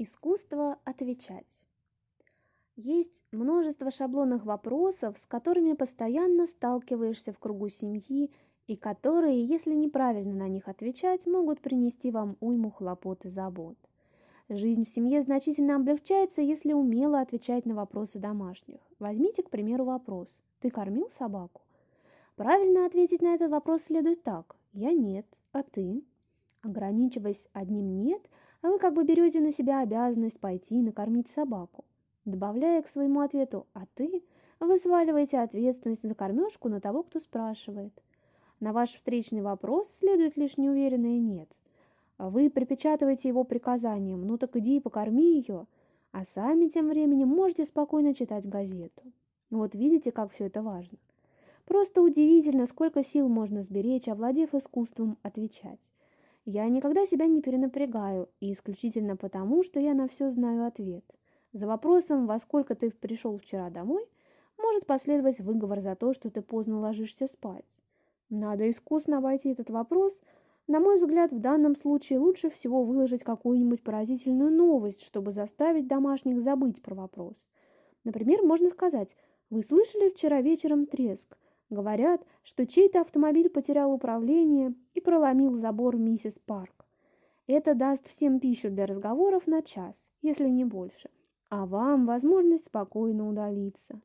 Искусство отвечать. Есть множество шаблонных вопросов, с которыми постоянно сталкиваешься в кругу семьи и которые, если неправильно на них отвечать, могут принести вам уйму хлопот и забот. Жизнь в семье значительно облегчается, если умело отвечать на вопросы домашних. Возьмите, к примеру, вопрос «Ты кормил собаку?». Правильно ответить на этот вопрос следует так «Я нет, а ты?». Ограничиваясь одним «нет», а вы как бы берете на себя обязанность пойти и накормить собаку. Добавляя к своему ответу «а ты», вы сваливаете ответственность за кормежку на того, кто спрашивает. На ваш встречный вопрос следует лишь неуверенное «нет». Вы припечатываете его приказанием «ну так иди и покорми ее», а сами тем временем можете спокойно читать газету. Вот видите, как все это важно. Просто удивительно, сколько сил можно сберечь, овладев искусством отвечать. Я никогда себя не перенапрягаю, и исключительно потому, что я на все знаю ответ. За вопросом, во сколько ты пришел вчера домой, может последовать выговор за то, что ты поздно ложишься спать. Надо искусно обойти этот вопрос. На мой взгляд, в данном случае лучше всего выложить какую-нибудь поразительную новость, чтобы заставить домашних забыть про вопрос. Например, можно сказать «Вы слышали вчера вечером треск?» Говорят, что чей-то автомобиль потерял управление и проломил забор миссис Парк. Это даст всем пищу для разговоров на час, если не больше, а вам возможность спокойно удалиться.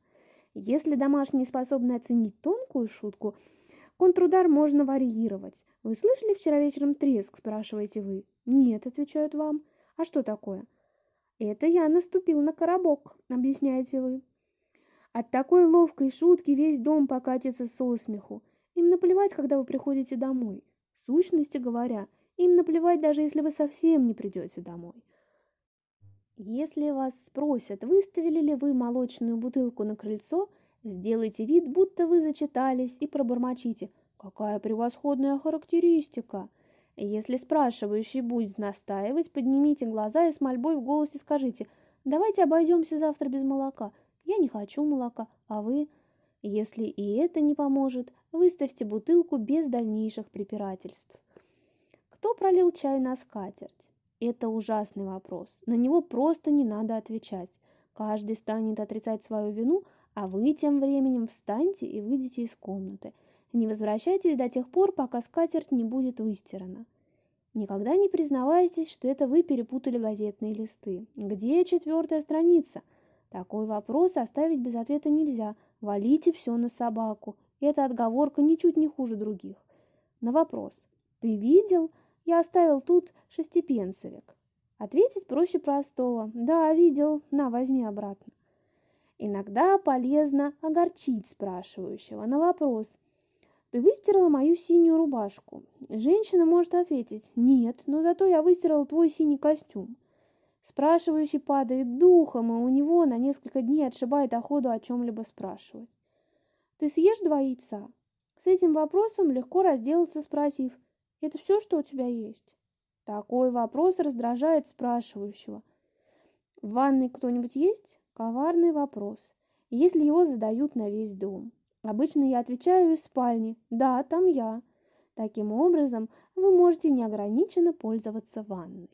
Если домашние способны оценить тонкую шутку, контрудар можно варьировать. Вы слышали вчера вечером треск, спрашиваете вы? Нет, отвечают вам. А что такое? Это я наступил на коробок, объясняете вы. От такой ловкой шутки весь дом покатится со смеху. Им наплевать, когда вы приходите домой. В сущности говоря, им наплевать, даже если вы совсем не придете домой. Если вас спросят, выставили ли вы молочную бутылку на крыльцо, сделайте вид, будто вы зачитались и пробормочите «Какая превосходная характеристика!» Если спрашивающий будет настаивать, поднимите глаза и с мольбой в голосе скажите «Давайте обойдемся завтра без молока», я не хочу молока, а вы... Если и это не поможет, выставьте бутылку без дальнейших препирательств. Кто пролил чай на скатерть? Это ужасный вопрос. На него просто не надо отвечать. Каждый станет отрицать свою вину, а вы тем временем встаньте и выйдите из комнаты. Не возвращайтесь до тех пор, пока скатерть не будет выстирана. Никогда не признавайтесь, что это вы перепутали газетные листы. Где четвертая страница – такой вопрос оставить без ответа нельзя. Валите все на собаку. Эта отговорка ничуть не хуже других. На вопрос «Ты видел?» я оставил тут шестипенсовик. Ответить проще простого «Да, видел, на, возьми обратно». Иногда полезно огорчить спрашивающего на вопрос «Ты выстирала мою синюю рубашку?» Женщина может ответить «Нет, но зато я выстирала твой синий костюм». Спрашивающий падает духом, и у него на несколько дней отшибает охоту о чем-либо спрашивать. «Ты съешь два яйца?» С этим вопросом легко разделаться, спросив «Это все, что у тебя есть?» Такой вопрос раздражает спрашивающего. «В ванной кто-нибудь есть?» Коварный вопрос, если его задают на весь дом. Обычно я отвечаю из спальни «Да, там я». Таким образом, вы можете неограниченно пользоваться ванной.